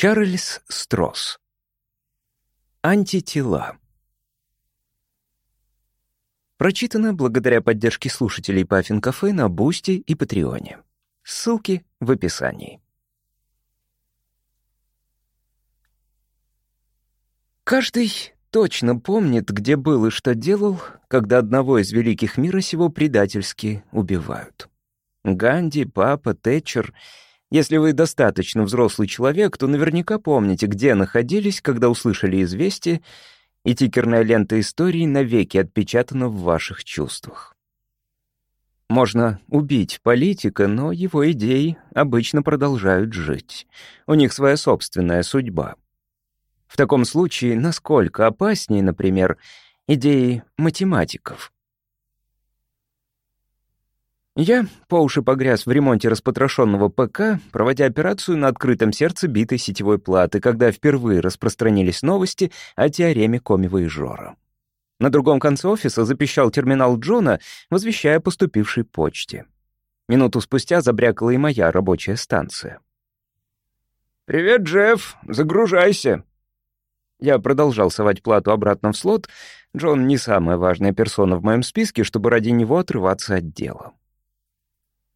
Чарльз Стросс. Антитела. Прочитано благодаря поддержке слушателей Паффин Кафе на Бусти и Патреоне. Ссылки в описании. Каждый точно помнит, где был и что делал, когда одного из великих мира сего предательски убивают. Ганди, Папа, Тэтчер. Если вы достаточно взрослый человек, то наверняка помните, где находились, когда услышали известие, и тикерная лента истории навеки отпечатана в ваших чувствах. Можно убить политика, но его идеи обычно продолжают жить. У них своя собственная судьба. В таком случае насколько опаснее, например, идеи математиков? Я по уши погряз в ремонте распотрошенного ПК, проводя операцию на открытом сердце битой сетевой платы, когда впервые распространились новости о теореме Комева и Жора. На другом конце офиса запищал терминал Джона, возвещая поступившей почте. Минуту спустя забрякала и моя рабочая станция. «Привет, Джефф, загружайся!» Я продолжал совать плату обратно в слот. Джон не самая важная персона в моем списке, чтобы ради него отрываться от дела.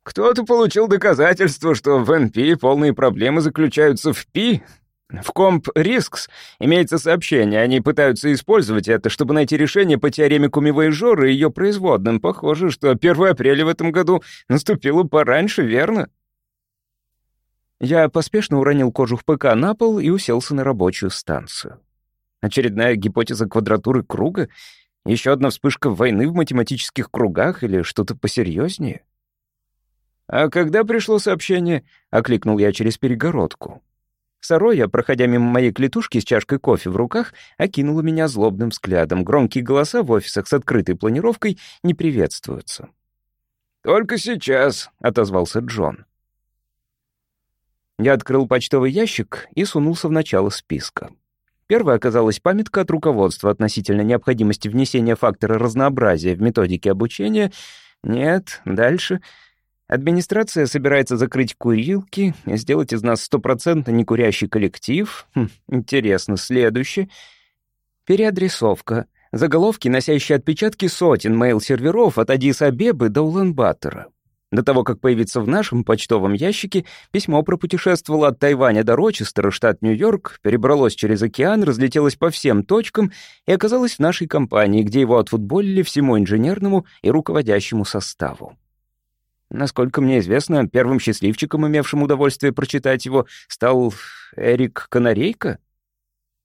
Кто-то получил доказательство, что в NP полные проблемы заключаются в P. В Comp Risks имеется сообщение, они пытаются использовать это, чтобы найти решение по теореме Кумевой Жоры и ее производным. Похоже, что 1 апреля в этом году наступило пораньше, верно? Я поспешно уронил кожух ПК на пол и уселся на рабочую станцию. Очередная гипотеза квадратуры круга? Еще одна вспышка войны в математических кругах или что-то посерьезнее? «А когда пришло сообщение?» — окликнул я через перегородку. Сароя, проходя мимо моей клетушки с чашкой кофе в руках, окинула меня злобным взглядом. Громкие голоса в офисах с открытой планировкой не приветствуются. «Только сейчас», — отозвался Джон. Я открыл почтовый ящик и сунулся в начало списка. Первая оказалась памятка от руководства относительно необходимости внесения фактора разнообразия в методике обучения. Нет, дальше — Администрация собирается закрыть курилки, сделать из нас стопроцентно некурящий коллектив. Хм, интересно, следующее. Переадресовка. Заголовки, носящие отпечатки сотен мейл-серверов от Адис-Абебы до Улан-Батора. До того, как появиться в нашем почтовом ящике, письмо пропутешествовало от Тайваня до Рочестера, штат Нью-Йорк, перебралось через океан, разлетелось по всем точкам и оказалось в нашей компании, где его отфутболили всему инженерному и руководящему составу. Насколько мне известно, первым счастливчиком, имевшим удовольствие прочитать его, стал Эрик Канарейка.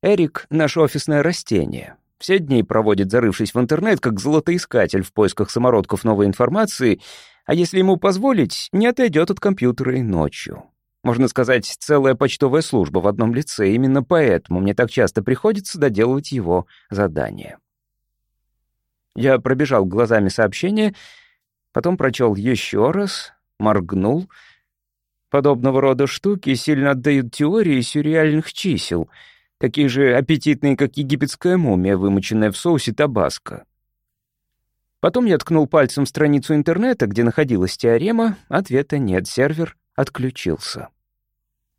Эрик — наше офисное растение. Все дни проводит, зарывшись в интернет, как золотоискатель в поисках самородков новой информации, а если ему позволить, не отойдет от компьютера и ночью. Можно сказать, целая почтовая служба в одном лице. Именно поэтому мне так часто приходится доделывать его задания. Я пробежал глазами сообщение — потом прочел еще раз, моргнул. Подобного рода штуки сильно отдают теории сюрреальных чисел, такие же аппетитные, как египетская мумия, вымоченная в соусе табаско. Потом я ткнул пальцем в страницу интернета, где находилась теорема, ответа нет, сервер отключился.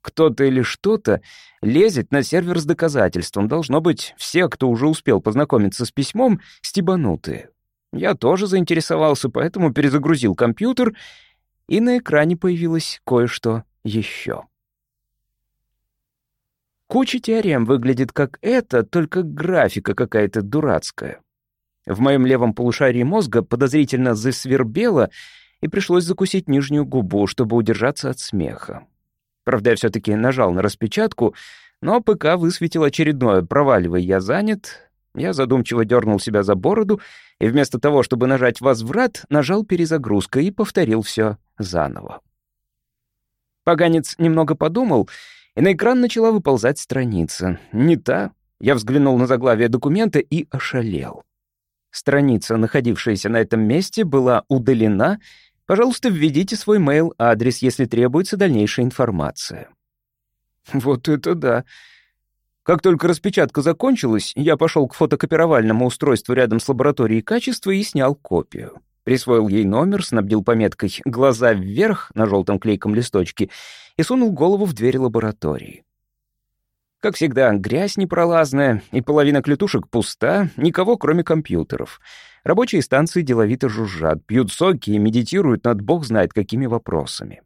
Кто-то или что-то лезет на сервер с доказательством. Должно быть, все, кто уже успел познакомиться с письмом, стебанутые. Я тоже заинтересовался, поэтому перезагрузил компьютер, и на экране появилось кое-что еще. Куча теорем выглядит как это, только графика какая-то дурацкая. В моем левом полушарии мозга подозрительно засвербело, и пришлось закусить нижнюю губу, чтобы удержаться от смеха. Правда, я все-таки нажал на распечатку, но ПК высветил очередное «Проваливай, я занят», я задумчиво дернул себя за бороду и вместо того, чтобы нажать «возврат», нажал «перезагрузка» и повторил все заново. Поганец немного подумал, и на экран начала выползать страница. Не та. Я взглянул на заглавие документа и ошалел. Страница, находившаяся на этом месте, была удалена. Пожалуйста, введите свой mail-адрес, если требуется дальнейшая информация. Вот это да. Как только распечатка закончилась, я пошел к фотокопировальному устройству рядом с лабораторией качества и снял копию. Присвоил ей номер, снабдил пометкой «Глаза вверх» на желтом клейком листочке и сунул голову в дверь лаборатории. Как всегда, грязь непролазная, и половина клетушек пуста, никого, кроме компьютеров. Рабочие станции деловито жужжат, пьют соки и медитируют над бог знает какими вопросами.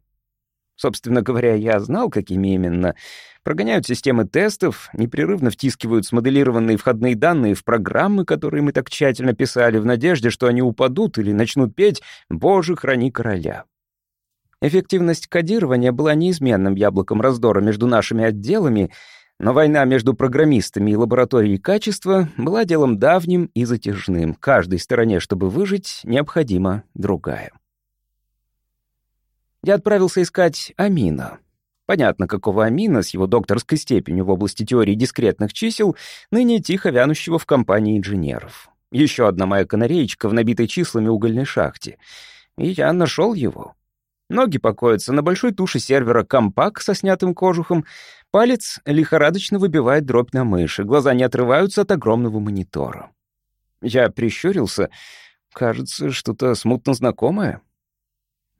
Собственно говоря, я знал, какими именно. Прогоняют системы тестов, непрерывно втискивают смоделированные входные данные в программы, которые мы так тщательно писали, в надежде, что они упадут или начнут петь «Боже, храни короля». Эффективность кодирования была неизменным яблоком раздора между нашими отделами, но война между программистами и лабораторией качества была делом давним и затяжным. Каждой стороне, чтобы выжить, необходима другая. Я отправился искать Амина. Понятно, какого Амина с его докторской степенью в области теории дискретных чисел, ныне тихо вянущего в компании инженеров. Еще одна моя канареечка в набитой числами угольной шахте. И я нашел его. Ноги покоятся на большой туше сервера «Компак» со снятым кожухом, палец лихорадочно выбивает дробь на мыши, глаза не отрываются от огромного монитора. Я прищурился. Кажется, что-то смутно знакомое.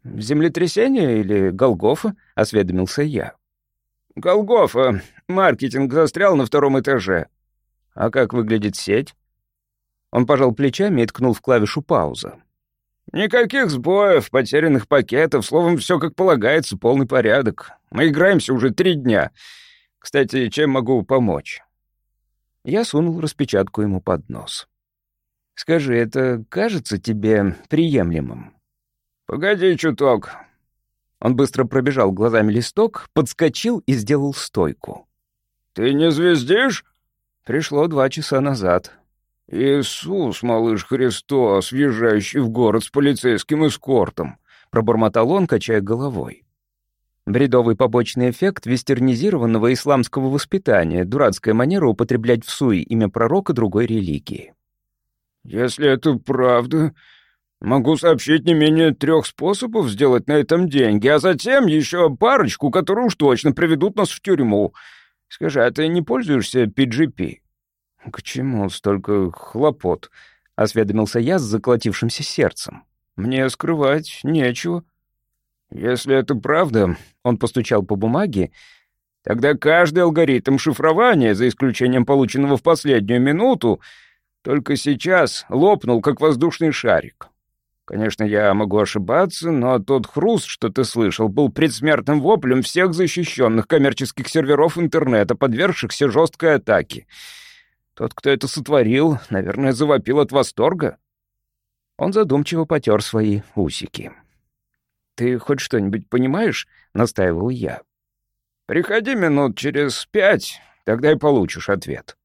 «Землетрясение или Голгофа?» — осведомился я. «Голгофа. Маркетинг застрял на втором этаже». «А как выглядит сеть?» Он пожал плечами и ткнул в клавишу «пауза». «Никаких сбоев, потерянных пакетов, словом, все как полагается, полный порядок. Мы играемся уже три дня. Кстати, чем могу помочь?» Я сунул распечатку ему под нос. «Скажи, это кажется тебе приемлемым?» «Погоди чуток». Он быстро пробежал глазами листок, подскочил и сделал стойку. «Ты не звездишь?» Пришло два часа назад. «Иисус, малыш Христос, въезжающий в город с полицейским эскортом», — пробормотал он, качая головой. Бредовый побочный эффект вестернизированного исламского воспитания, дурацкая манера употреблять в суе имя пророка другой религии. «Если это правда, могу сообщить не менее трех способов сделать на этом деньги, а затем еще парочку, которые уж точно приведут нас в тюрьму. Скажи, а ты не пользуешься PGP?» «К чему столько хлопот?» — осведомился я с заколотившимся сердцем. «Мне скрывать нечего». «Если это правда», — он постучал по бумаге, «тогда каждый алгоритм шифрования, за исключением полученного в последнюю минуту, только сейчас лопнул, как воздушный шарик. Конечно, я могу ошибаться, но тот хруст, что ты слышал, был предсмертным воплем всех защищенных коммерческих серверов интернета, подвергшихся жесткой атаке». Тот, кто это сотворил, наверное, завопил от восторга. Он задумчиво потер свои усики. «Ты хоть что-нибудь понимаешь?» — настаивал я. «Приходи минут через пять, тогда и получишь ответ».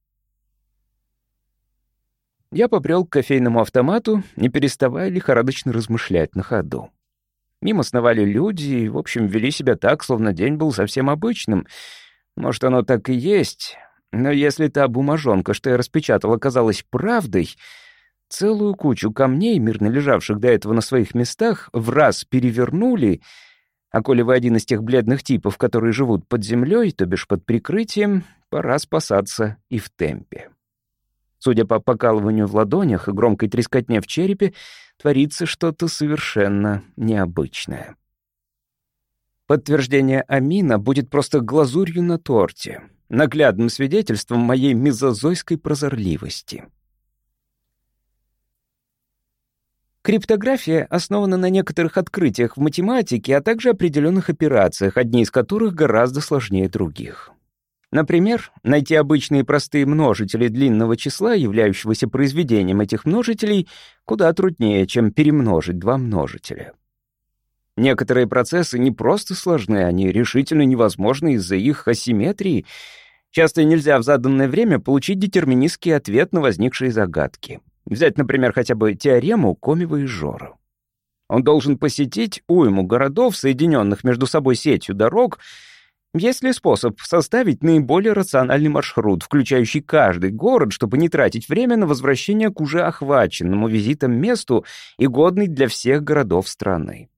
Я побрел к кофейному автомату, не переставая лихорадочно размышлять на ходу. Мимо сновали люди и, в общем, вели себя так, словно день был совсем обычным. Может, оно так и есть, но если та бумажонка, что я распечатал, оказалась правдой, целую кучу камней, мирно лежавших до этого на своих местах, в раз перевернули, а коли вы один из тех бледных типов, которые живут под землей, то бишь под прикрытием, пора спасаться и в темпе. Судя по покалыванию в ладонях и громкой трескотне в черепе, творится что-то совершенно необычное. Подтверждение Амина будет просто глазурью на торте — наглядным свидетельством моей мезозойской прозорливости. Криптография основана на некоторых открытиях в математике, а также определенных операциях, одни из которых гораздо сложнее других. Например, найти обычные простые множители длинного числа, являющегося произведением этих множителей, куда труднее, чем перемножить два множителя. Некоторые процессы не просто сложны, они решительно невозможны из-за их асимметрии. Часто нельзя в заданное время получить детерминистский ответ на возникшие загадки. Взять, например, хотя бы теорему Комева и Жора. Он должен посетить уйму городов, соединенных между собой сетью дорог, есть ли способ составить наиболее рациональный маршрут, включающий каждый город, чтобы не тратить время на возвращение к уже охваченному визитом месту и годный для всех городов страны?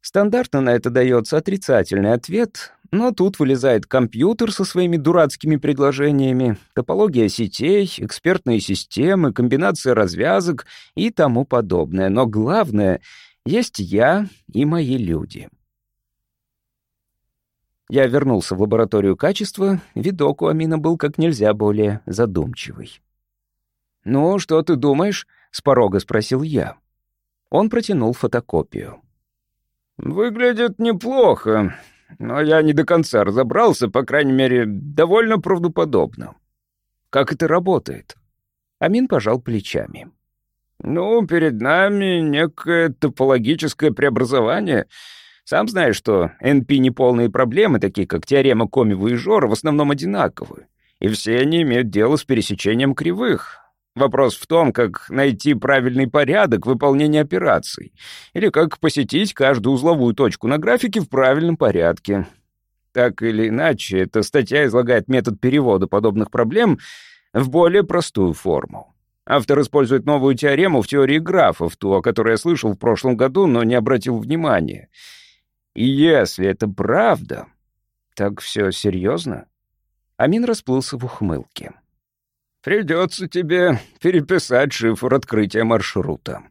Стандартно на это дается отрицательный ответ, но тут вылезает компьютер со своими дурацкими предложениями, топология сетей, экспертные системы, комбинация развязок и тому подобное. Но главное — есть я и мои люди. Я вернулся в лабораторию качества, видок у Амина был как нельзя более задумчивый. «Ну, что ты думаешь?» — с порога спросил я. Он протянул фотокопию. «Выглядит неплохо, но я не до конца разобрался, по крайней мере, довольно правдоподобно. Как это работает?» Амин пожал плечами. «Ну, перед нами некое топологическое преобразование. Сам знаешь, что NP неполные проблемы, такие как теорема Комева и Жора, в основном одинаковы. И все они имеют дело с пересечением кривых. Вопрос в том, как найти правильный порядок выполнения операций, или как посетить каждую узловую точку на графике в правильном порядке. Так или иначе, эта статья излагает метод перевода подобных проблем в более простую форму. Автор использует новую теорему в теории графов, ту, о которой я слышал в прошлом году, но не обратил внимания. И если это правда, так все серьезно? Амин расплылся в ухмылке. Придется тебе переписать шифр открытия маршрута.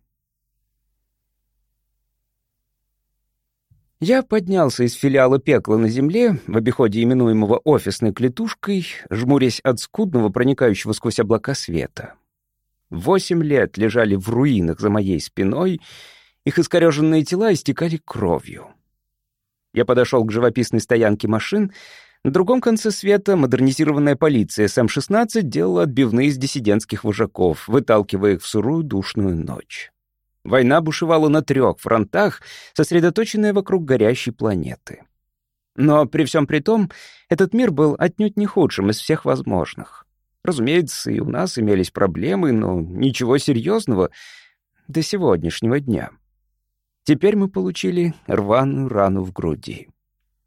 Я поднялся из филиала пекла на земле, в обиходе именуемого офисной клетушкой, жмурясь от скудного, проникающего сквозь облака света. Восемь лет лежали в руинах за моей спиной, их искореженные тела истекали кровью. Я подошел к живописной стоянке машин — на другом конце света модернизированная полиция СМ-16 делала отбивные из диссидентских вожаков, выталкивая их в сырую душную ночь. Война бушевала на трех фронтах, сосредоточенная вокруг горящей планеты. Но при всем при том, этот мир был отнюдь не худшим из всех возможных. Разумеется, и у нас имелись проблемы, но ничего серьезного до сегодняшнего дня. Теперь мы получили рваную рану в груди.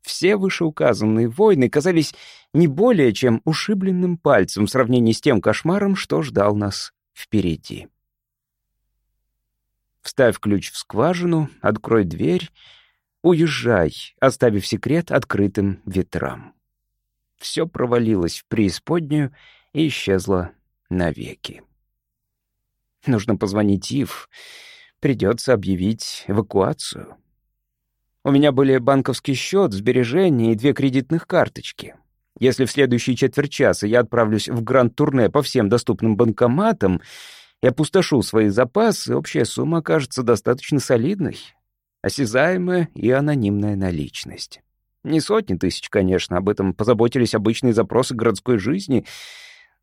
Все вышеуказанные войны казались не более чем ушибленным пальцем в сравнении с тем кошмаром, что ждал нас впереди. Вставь ключ в скважину, открой дверь, уезжай, оставив секрет открытым ветрам. Все провалилось в преисподнюю и исчезло навеки. Нужно позвонить Ив. Придется объявить эвакуацию. У меня были банковский счет, сбережения и две кредитных карточки. Если в следующие четверть часа я отправлюсь в гранд-турне по всем доступным банкоматам и опустошу свои запасы, общая сумма окажется достаточно солидной. Осязаемая и анонимная наличность. Не сотни тысяч, конечно, об этом позаботились обычные запросы городской жизни,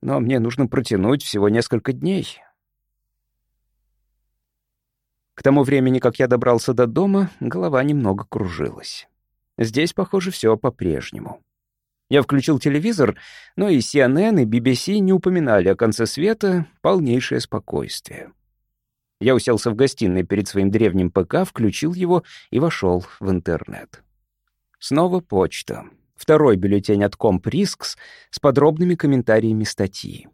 но мне нужно протянуть всего несколько дней. К тому времени, как я добрался до дома, голова немного кружилась. Здесь, похоже, все по-прежнему. Я включил телевизор, но и CNN, и BBC не упоминали о конце света, полнейшее спокойствие. Я уселся в гостиной перед своим древним ПК, включил его и вошел в интернет. Снова почта. Второй бюллетень от Comp с подробными комментариями статьи.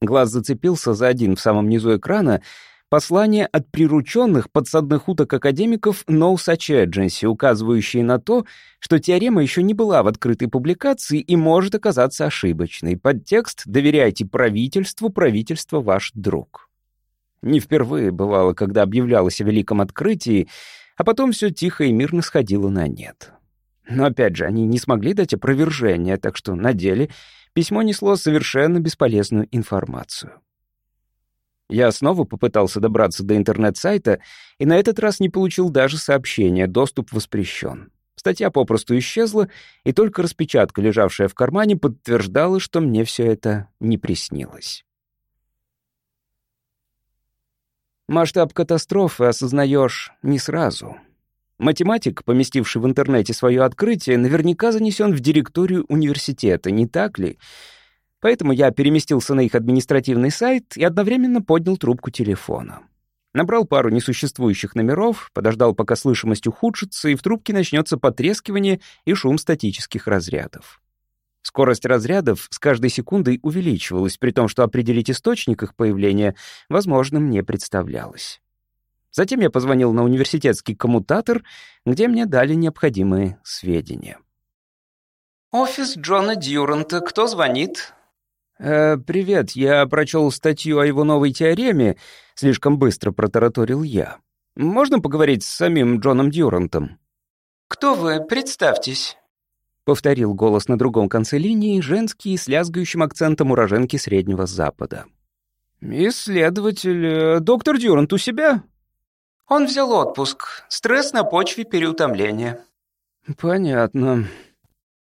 Глаз зацепился за один в самом низу экрана — Послание от прирученных подсадных уток академиков No Such Agency, указывающие на то, что теорема еще не была в открытой публикации и может оказаться ошибочной. Подтекст «Доверяйте правительству, правительство ваш друг». Не впервые бывало, когда объявлялось о великом открытии, а потом все тихо и мирно сходило на нет. Но опять же, они не смогли дать опровержение, так что на деле письмо несло совершенно бесполезную информацию. Я снова попытался добраться до интернет-сайта, и на этот раз не получил даже сообщения «Доступ воспрещен». Статья попросту исчезла, и только распечатка, лежавшая в кармане, подтверждала, что мне все это не приснилось. Масштаб катастрофы осознаешь не сразу. Математик, поместивший в интернете свое открытие, наверняка занесен в директорию университета, не так ли? Поэтому я переместился на их административный сайт и одновременно поднял трубку телефона. Набрал пару несуществующих номеров, подождал, пока слышимость ухудшится, и в трубке начнется потрескивание и шум статических разрядов. Скорость разрядов с каждой секундой увеличивалась, при том, что определить источник их появления возможным не представлялось. Затем я позвонил на университетский коммутатор, где мне дали необходимые сведения. «Офис Джона Дьюранта. Кто звонит?» «Э, «Привет, я прочел статью о его новой теореме», — слишком быстро протараторил я. «Можно поговорить с самим Джоном Дюрантом?» «Кто вы? Представьтесь». — повторил голос на другом конце линии, женский, с лязгающим акцентом уроженки Среднего Запада. «Исследователь, э, доктор Дюрант у себя?» «Он взял отпуск. Стресс на почве переутомления». «Понятно».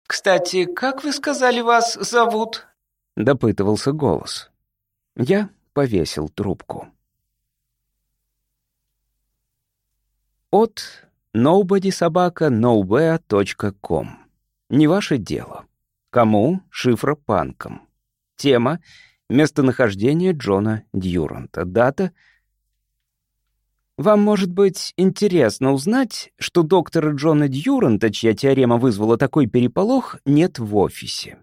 «Кстати, как вы сказали, вас зовут?» — допытывался голос. Я повесил трубку. От nobodysobaka.nowhere.com Не ваше дело. Кому? Шифра панком. Тема Местонахождение Джона Дьюранта. Дата вам может быть интересно узнать, что доктора Джона Дьюранта, чья теорема вызвала такой переполох, нет в офисе.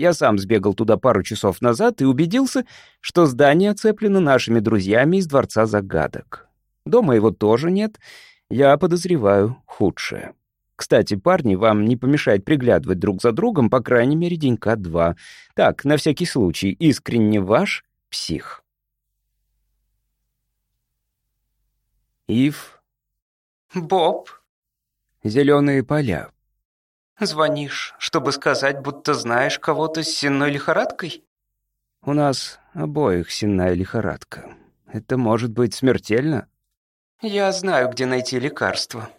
Я сам сбегал туда пару часов назад и убедился, что здание оцеплено нашими друзьями из Дворца Загадок. Дома его тоже нет, я подозреваю худшее. Кстати, парни, вам не помешает приглядывать друг за другом по крайней мере денька два. Так, на всякий случай, искренне ваш псих. Ив. Боб. Зеленые поля. Звонишь, чтобы сказать, будто знаешь кого-то с сенной лихорадкой? У нас обоих сенная лихорадка. Это может быть смертельно? Я знаю, где найти лекарство.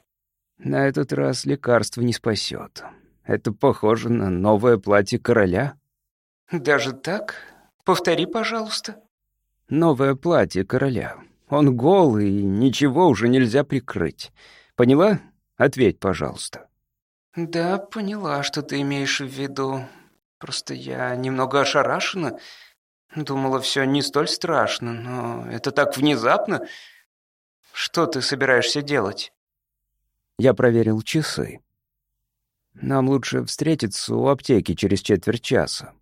На этот раз лекарство не спасет. Это похоже на новое платье короля. Даже так? Повтори, пожалуйста. Новое платье короля. Он голый, и ничего уже нельзя прикрыть. Поняла? Ответь, пожалуйста. Да, поняла, что ты имеешь в виду. Просто я немного ошарашена. Думала, все не столь страшно, но это так внезапно. Что ты собираешься делать? Я проверил часы. Нам лучше встретиться у аптеки через четверть часа.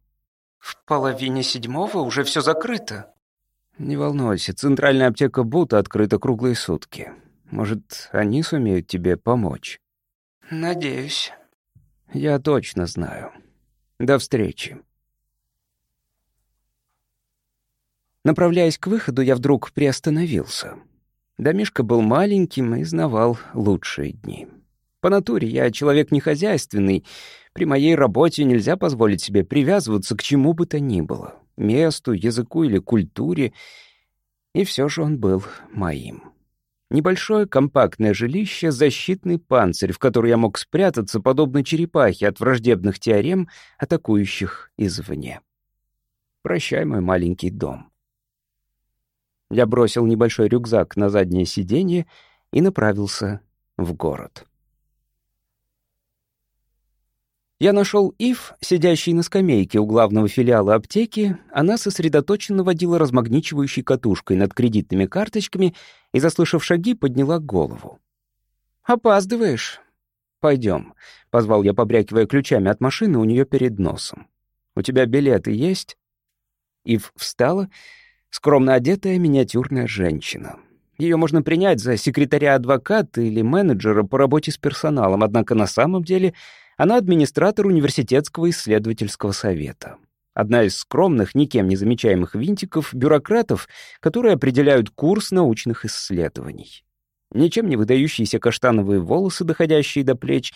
В половине седьмого уже все закрыто. Не волнуйся, центральная аптека Бута открыта круглые сутки. Может, они сумеют тебе помочь? Надеюсь. Я точно знаю. До встречи. Направляясь к выходу, я вдруг приостановился. Домишка был маленьким и знавал лучшие дни. По натуре я человек нехозяйственный. При моей работе нельзя позволить себе привязываться к чему бы то ни было. Месту, языку или культуре. И все же он был моим. Небольшое компактное жилище — защитный панцирь, в который я мог спрятаться, подобно черепахе от враждебных теорем, атакующих извне. Прощай, мой маленький дом. Я бросил небольшой рюкзак на заднее сиденье и направился в город. Я нашел Ив, сидящий на скамейке у главного филиала аптеки. Она сосредоточенно водила размагничивающей катушкой над кредитными карточками и, заслышав шаги, подняла голову. «Опаздываешь?» «Пойдем», — позвал я, побрякивая ключами от машины у нее перед носом. «У тебя билеты есть?» Ив встала Скромно одетая миниатюрная женщина. Ее можно принять за секретаря-адвоката или менеджера по работе с персоналом, однако на самом деле она администратор университетского исследовательского совета. Одна из скромных, никем не замечаемых винтиков, бюрократов, которые определяют курс научных исследований. Ничем не выдающиеся каштановые волосы, доходящие до плеч,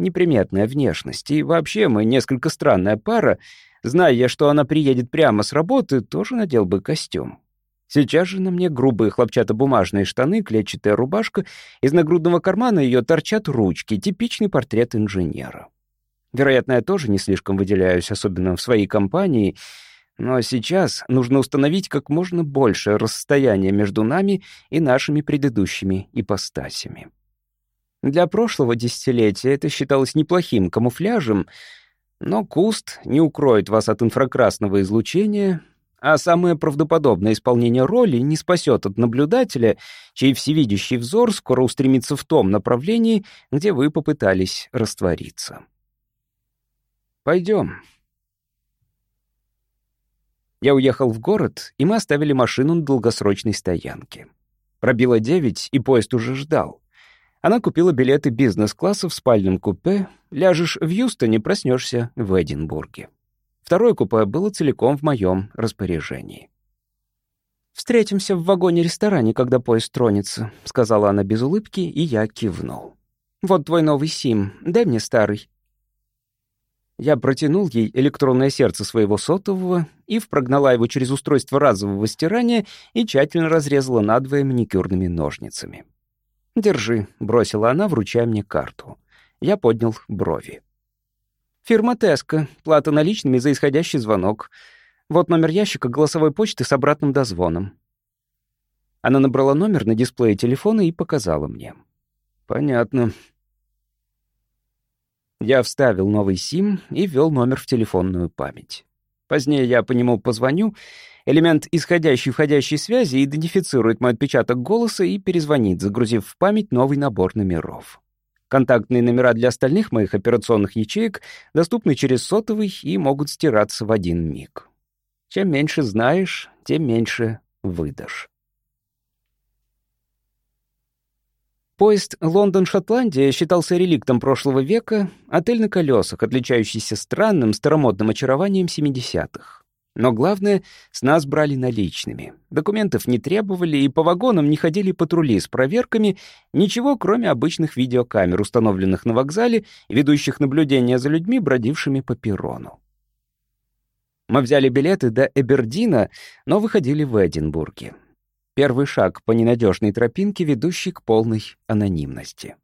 неприметная внешность. И вообще мы несколько странная пара, Зная я, что она приедет прямо с работы, тоже надел бы костюм. Сейчас же на мне грубые хлопчатобумажные штаны, клетчатая рубашка, из нагрудного кармана ее торчат ручки, типичный портрет инженера. Вероятно, я тоже не слишком выделяюсь, особенно в своей компании, но сейчас нужно установить как можно большее расстояние между нами и нашими предыдущими ипостасями. Для прошлого десятилетия это считалось неплохим камуфляжем — но куст не укроет вас от инфракрасного излучения, а самое правдоподобное исполнение роли не спасет от наблюдателя, чей всевидящий взор скоро устремится в том направлении, где вы попытались раствориться. Пойдем. Я уехал в город, и мы оставили машину на долгосрочной стоянке. Пробило девять, и поезд уже ждал. Она купила билеты бизнес-класса в спальном купе. Ляжешь в Юстоне, проснешься в Эдинбурге. Второе купе было целиком в моем распоряжении. «Встретимся в вагоне-ресторане, когда поезд тронется», — сказала она без улыбки, и я кивнул. «Вот твой новый сим, дай мне старый». Я протянул ей электронное сердце своего сотового и впрогнала его через устройство разового стирания и тщательно разрезала надвое маникюрными ножницами. «Держи», — бросила она, вручая мне карту. Я поднял брови. «Фирма Теска. Плата наличными за исходящий звонок. Вот номер ящика голосовой почты с обратным дозвоном». Она набрала номер на дисплее телефона и показала мне. «Понятно». Я вставил новый сим и ввел номер в телефонную память. Позднее я по нему позвоню. Элемент исходящей и входящей связи идентифицирует мой отпечаток голоса и перезвонит, загрузив в память новый набор номеров. Контактные номера для остальных моих операционных ячеек доступны через сотовый и могут стираться в один миг. Чем меньше знаешь, тем меньше выдашь. Поезд Лондон-Шотландия считался реликтом прошлого века, отель на колесах, отличающийся странным старомодным очарованием 70-х. Но главное, с нас брали наличными. Документов не требовали, и по вагонам не ходили патрули с проверками, ничего, кроме обычных видеокамер, установленных на вокзале ведущих наблюдения за людьми, бродившими по перрону. Мы взяли билеты до Эбердина, но выходили в Эдинбурге. Первый шаг по ненадежной тропинке, ведущей к полной анонимности.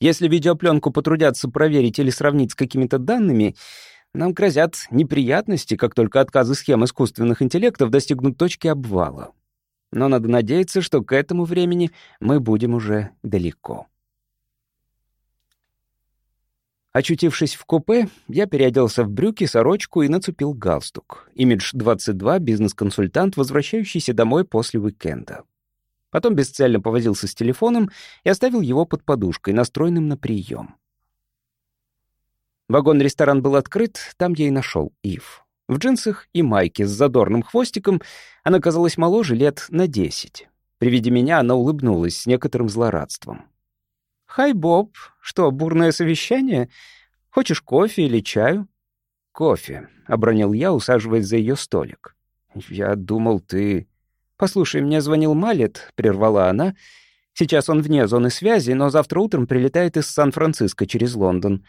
Если видеопленку потрудятся проверить или сравнить с какими-то данными — нам грозят неприятности, как только отказы схем искусственных интеллектов достигнут точки обвала. Но надо надеяться, что к этому времени мы будем уже далеко. Очутившись в купе, я переоделся в брюки, сорочку и нацепил галстук. Имидж 22, бизнес-консультант, возвращающийся домой после уикенда. Потом бесцельно повозился с телефоном и оставил его под подушкой, настроенным на прием. Вагон-ресторан был открыт, там я и нашел Ив. В джинсах и майке с задорным хвостиком она казалась моложе лет на десять. При виде меня она улыбнулась с некоторым злорадством. «Хай, Боб, что, бурное совещание? Хочешь кофе или чаю?» «Кофе», — обронил я, усаживаясь за ее столик. «Я думал, ты...» «Послушай, мне звонил Малет», — прервала она. «Сейчас он вне зоны связи, но завтра утром прилетает из Сан-Франциско через Лондон.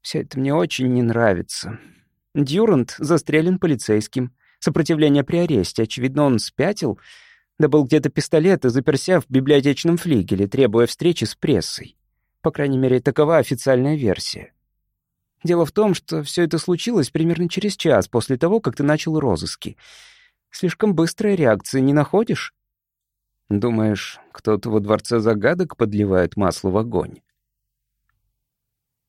Все это мне очень не нравится. Дюрант застрелен полицейским. Сопротивление при аресте. Очевидно, он спятил. Да где-то пистолет и заперся в библиотечном флигеле, требуя встречи с прессой. По крайней мере, такова официальная версия. Дело в том, что все это случилось примерно через час после того, как ты начал розыски. Слишком быстрая реакция, не находишь? Думаешь, кто-то во дворце загадок подливает масло в огонь?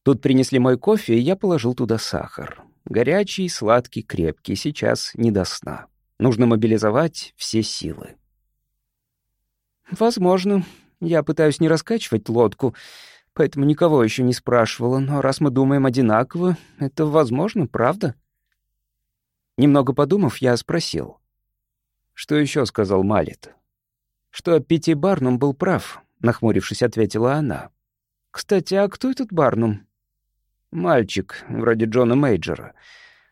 Тут принесли мой кофе, и я положил туда сахар. Горячий, сладкий, крепкий, сейчас не до сна. Нужно мобилизовать все силы. Возможно. Я пытаюсь не раскачивать лодку, поэтому никого еще не спрашивала, но раз мы думаем одинаково, это возможно, правда? Немного подумав, я спросил. «Что еще?» — сказал Малет. «Что Питти Барнум был прав», — нахмурившись, ответила она. «Кстати, а кто этот Барнум?» Мальчик, вроде Джона Мейджора.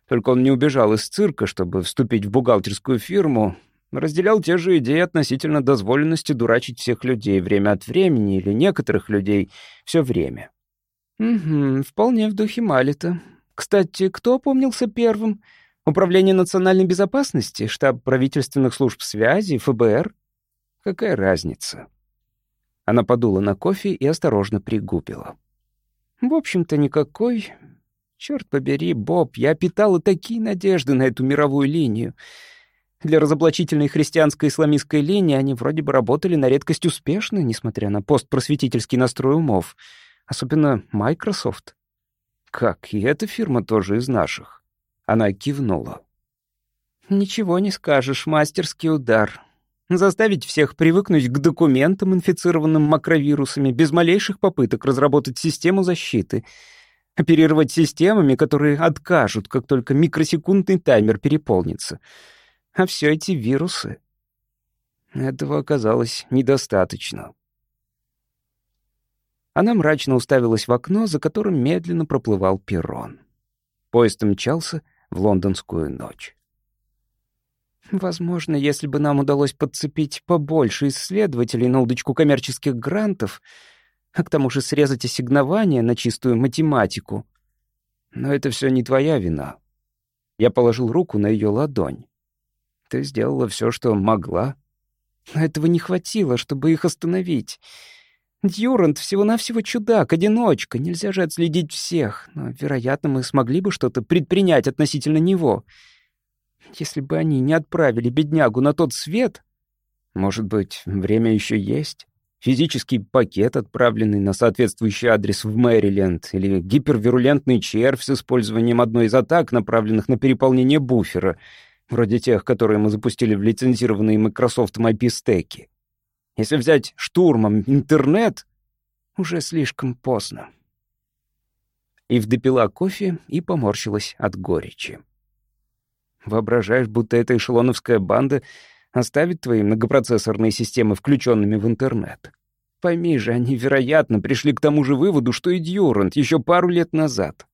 Только он не убежал из цирка, чтобы вступить в бухгалтерскую фирму, разделял те же идеи относительно дозволенности дурачить всех людей время от времени или некоторых людей все время. Угу, вполне в духе Малита. Кстати, кто помнился первым? Управление национальной безопасности, штаб правительственных служб связи, ФБР? Какая разница? Она подула на кофе и осторожно пригубила. В общем-то, никакой. Черт побери, Боб, я питала такие надежды на эту мировую линию. Для разоблачительной христианско-исламистской линии они вроде бы работали на редкость успешно, несмотря на постпросветительский настрой умов. Особенно Microsoft. Как, и эта фирма тоже из наших. Она кивнула. «Ничего не скажешь, мастерский удар. Заставить всех привыкнуть к документам, инфицированным макровирусами, без малейших попыток разработать систему защиты. Оперировать системами, которые откажут, как только микросекундный таймер переполнится. А все эти вирусы... Этого оказалось недостаточно. Она мрачно уставилась в окно, за которым медленно проплывал перрон. Поезд мчался в лондонскую ночь. Возможно, если бы нам удалось подцепить побольше исследователей на удочку коммерческих грантов, а к тому же срезать ассигнования на чистую математику. Но это все не твоя вина. Я положил руку на ее ладонь. Ты сделала все, что могла. Но этого не хватило, чтобы их остановить. Дьюрант всего-навсего чудак, одиночка. Нельзя же отследить всех. Но, вероятно, мы смогли бы что-то предпринять относительно него. Если бы они не отправили беднягу на тот свет... Может быть, время еще есть? Физический пакет, отправленный на соответствующий адрес в Мэриленд, или гипервирулентный червь с использованием одной из атак, направленных на переполнение буфера, вроде тех, которые мы запустили в лицензированные Microsoft IP-стеки. Если взять штурмом интернет, уже слишком поздно. Ив допила кофе и поморщилась от горечи. Воображаешь, будто эта эшелоновская банда оставит твои многопроцессорные системы включенными в интернет. Пойми же, они, вероятно, пришли к тому же выводу, что и Дьюрант еще пару лет назад.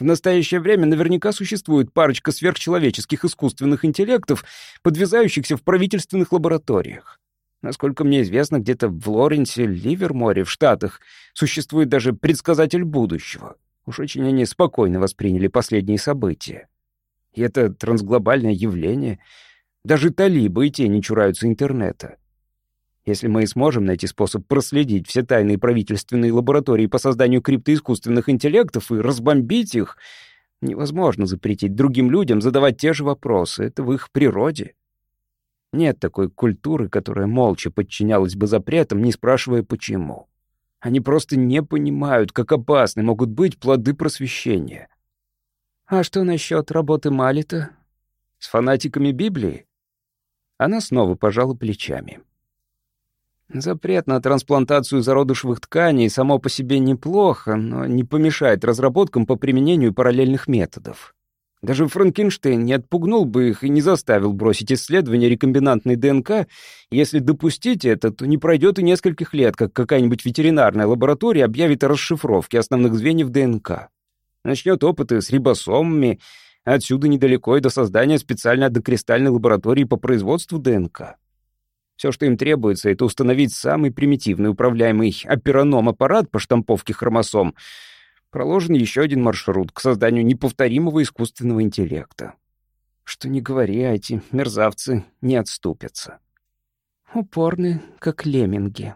В настоящее время наверняка существует парочка сверхчеловеческих искусственных интеллектов, подвязающихся в правительственных лабораториях. Насколько мне известно, где-то в Лоренсе, Ливерморе, в Штатах, существует даже предсказатель будущего. Уж очень они спокойно восприняли последние события. И это трансглобальное явление. Даже талибы и те не чураются интернета. Если мы и сможем найти способ проследить все тайные правительственные лаборатории по созданию криптоискусственных интеллектов и разбомбить их, невозможно запретить другим людям задавать те же вопросы. Это в их природе. Нет такой культуры, которая молча подчинялась бы запретам, не спрашивая почему. Они просто не понимают, как опасны могут быть плоды просвещения. А что насчет работы Малита? С фанатиками Библии? Она снова пожала плечами. Запрет на трансплантацию зародышевых тканей само по себе неплохо, но не помешает разработкам по применению параллельных методов. Даже Франкенштейн не отпугнул бы их и не заставил бросить исследование рекомбинантной ДНК. Если допустить это, то не пройдет и нескольких лет, как какая-нибудь ветеринарная лаборатория объявит о расшифровке основных звеньев ДНК начнет опыты с рибосомами, отсюда недалеко и до создания специальной докристальной лаборатории по производству ДНК. Все, что им требуется, это установить самый примитивный управляемый операном-аппарат по штамповке хромосом. Проложен еще один маршрут к созданию неповторимого искусственного интеллекта. Что не говори, а эти мерзавцы не отступятся. Упорны, как лемминги.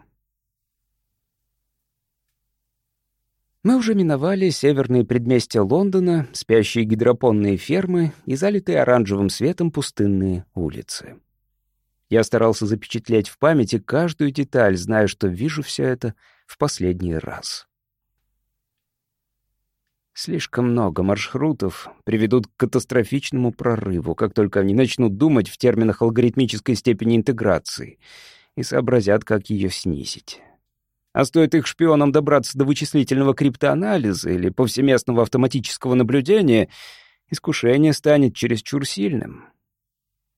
Мы уже миновали северные предместья Лондона, спящие гидропонные фермы и залитые оранжевым светом пустынные улицы. Я старался запечатлеть в памяти каждую деталь, зная, что вижу все это в последний раз. Слишком много маршрутов приведут к катастрофичному прорыву, как только они начнут думать в терминах алгоритмической степени интеграции и сообразят, как ее снизить. А стоит их шпионам добраться до вычислительного криптоанализа или повсеместного автоматического наблюдения, искушение станет чересчур сильным.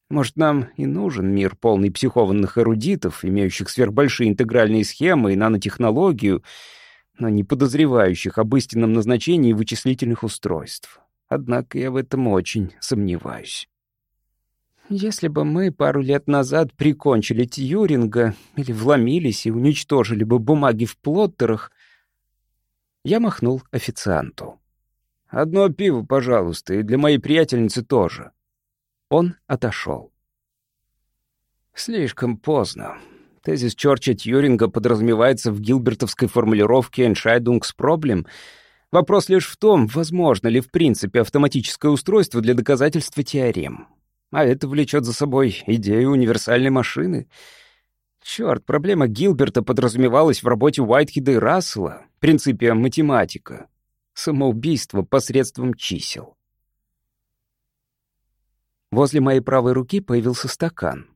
Может, нам и нужен мир, полный психованных эрудитов, имеющих сверхбольшие интегральные схемы и нанотехнологию, но не подозревающих об истинном назначении вычислительных устройств. Однако я в этом очень сомневаюсь. Если бы мы пару лет назад прикончили Тьюринга или вломились и уничтожили бы бумаги в плоттерах, я махнул официанту. «Одно пиво, пожалуйста, и для моей приятельницы тоже». Он отошел. Слишком поздно. Тезис Чорча Тьюринга подразумевается в гилбертовской формулировке «Entscheidungsproblem». Вопрос лишь в том, возможно ли в принципе автоматическое устройство для доказательства теорем. А это влечет за собой идею универсальной машины. Черт, проблема Гилберта подразумевалась в работе Уайтхеда и Рассела, принципе математика. Самоубийство посредством чисел. Возле моей правой руки появился стакан.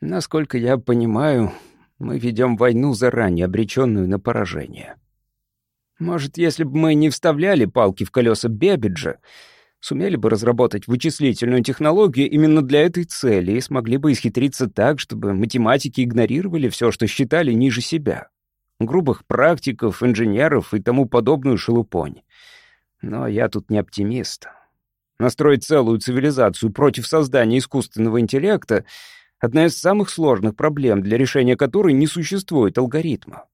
Насколько я понимаю, мы ведем войну, заранее обреченную на поражение. Может, если бы мы не вставляли палки в колеса Бебиджа, сумели бы разработать вычислительную технологию именно для этой цели и смогли бы исхитриться так, чтобы математики игнорировали все, что считали ниже себя. Грубых практиков, инженеров и тому подобную шелупонь. Но я тут не оптимист. Настроить целую цивилизацию против создания искусственного интеллекта — одна из самых сложных проблем, для решения которой не существует алгоритма.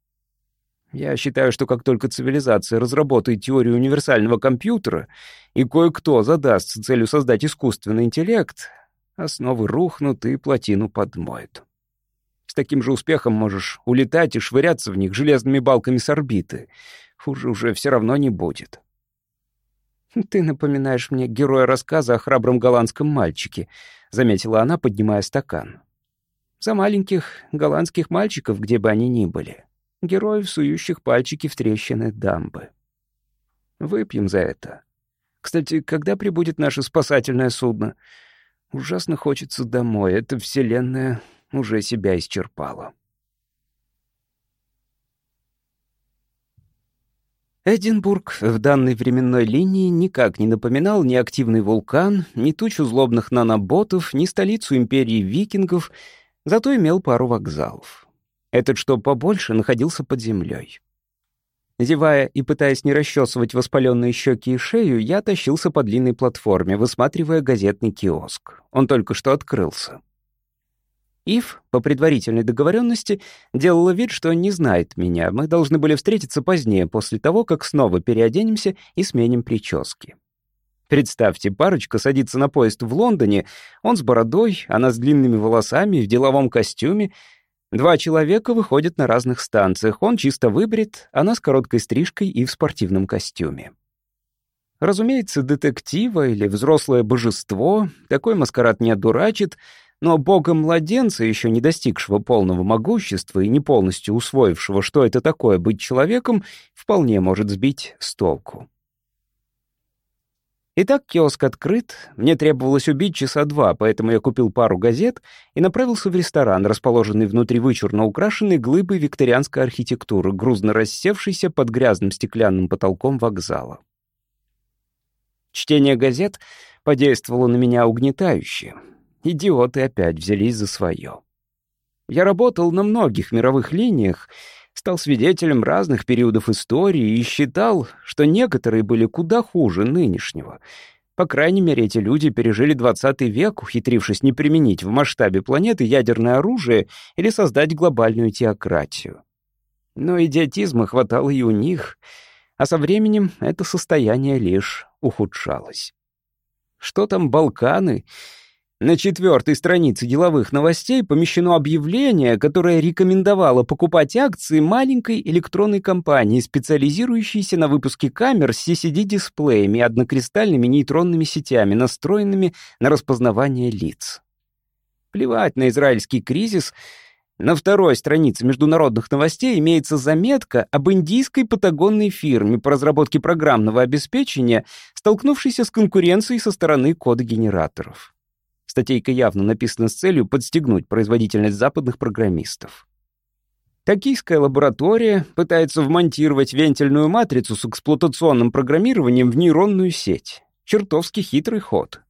Я считаю, что как только цивилизация разработает теорию универсального компьютера и кое-кто задастся целью создать искусственный интеллект, основы рухнут и плотину подмоют. С таким же успехом можешь улетать и швыряться в них железными балками с орбиты. Хуже уже все равно не будет. «Ты напоминаешь мне героя рассказа о храбром голландском мальчике», — заметила она, поднимая стакан. «За маленьких голландских мальчиков, где бы они ни были. Героев, сующих пальчики в трещины дамбы. Выпьем за это. Кстати, когда прибудет наше спасательное судно? Ужасно хочется домой. Эта вселенная уже себя исчерпала». Эдинбург в данной временной линии никак не напоминал ни активный вулкан, ни тучу злобных наноботов, ни столицу империи викингов, зато имел пару вокзалов. Этот, что побольше, находился под землей. Зевая и пытаясь не расчесывать воспаленные щеки и шею, я тащился по длинной платформе, высматривая газетный киоск. Он только что открылся. Ив, по предварительной договоренности, делала вид, что не знает меня. Мы должны были встретиться позднее, после того, как снова переоденемся и сменим прически. Представьте, парочка садится на поезд в Лондоне, он с бородой, она с длинными волосами, в деловом костюме. Два человека выходят на разных станциях, он чисто выбрит, она с короткой стрижкой и в спортивном костюме. Разумеется, детектива или взрослое божество такой маскарад не одурачит — но бога-младенца, еще не достигшего полного могущества и не полностью усвоившего, что это такое быть человеком, вполне может сбить с толку. Итак, киоск открыт, мне требовалось убить часа два, поэтому я купил пару газет и направился в ресторан, расположенный внутри вычурно украшенной глыбы викторианской архитектуры, грузно рассевшейся под грязным стеклянным потолком вокзала. Чтение газет подействовало на меня угнетающе. Идиоты опять взялись за свое. Я работал на многих мировых линиях, стал свидетелем разных периодов истории и считал, что некоторые были куда хуже нынешнего. По крайней мере, эти люди пережили 20 век, ухитрившись не применить в масштабе планеты ядерное оружие или создать глобальную теократию. Но идиотизма хватало и у них, а со временем это состояние лишь ухудшалось. Что там Балканы — на четвертой странице деловых новостей помещено объявление, которое рекомендовало покупать акции маленькой электронной компании, специализирующейся на выпуске камер с CCD-дисплеями и однокристальными нейтронными сетями, настроенными на распознавание лиц. Плевать на израильский кризис. На второй странице международных новостей имеется заметка об индийской патагонной фирме по разработке программного обеспечения, столкнувшейся с конкуренцией со стороны кода-генераторов. Статейка явно написана с целью подстегнуть производительность западных программистов. Токийская лаборатория пытается вмонтировать вентильную матрицу с эксплуатационным программированием в нейронную сеть. Чертовски хитрый ход.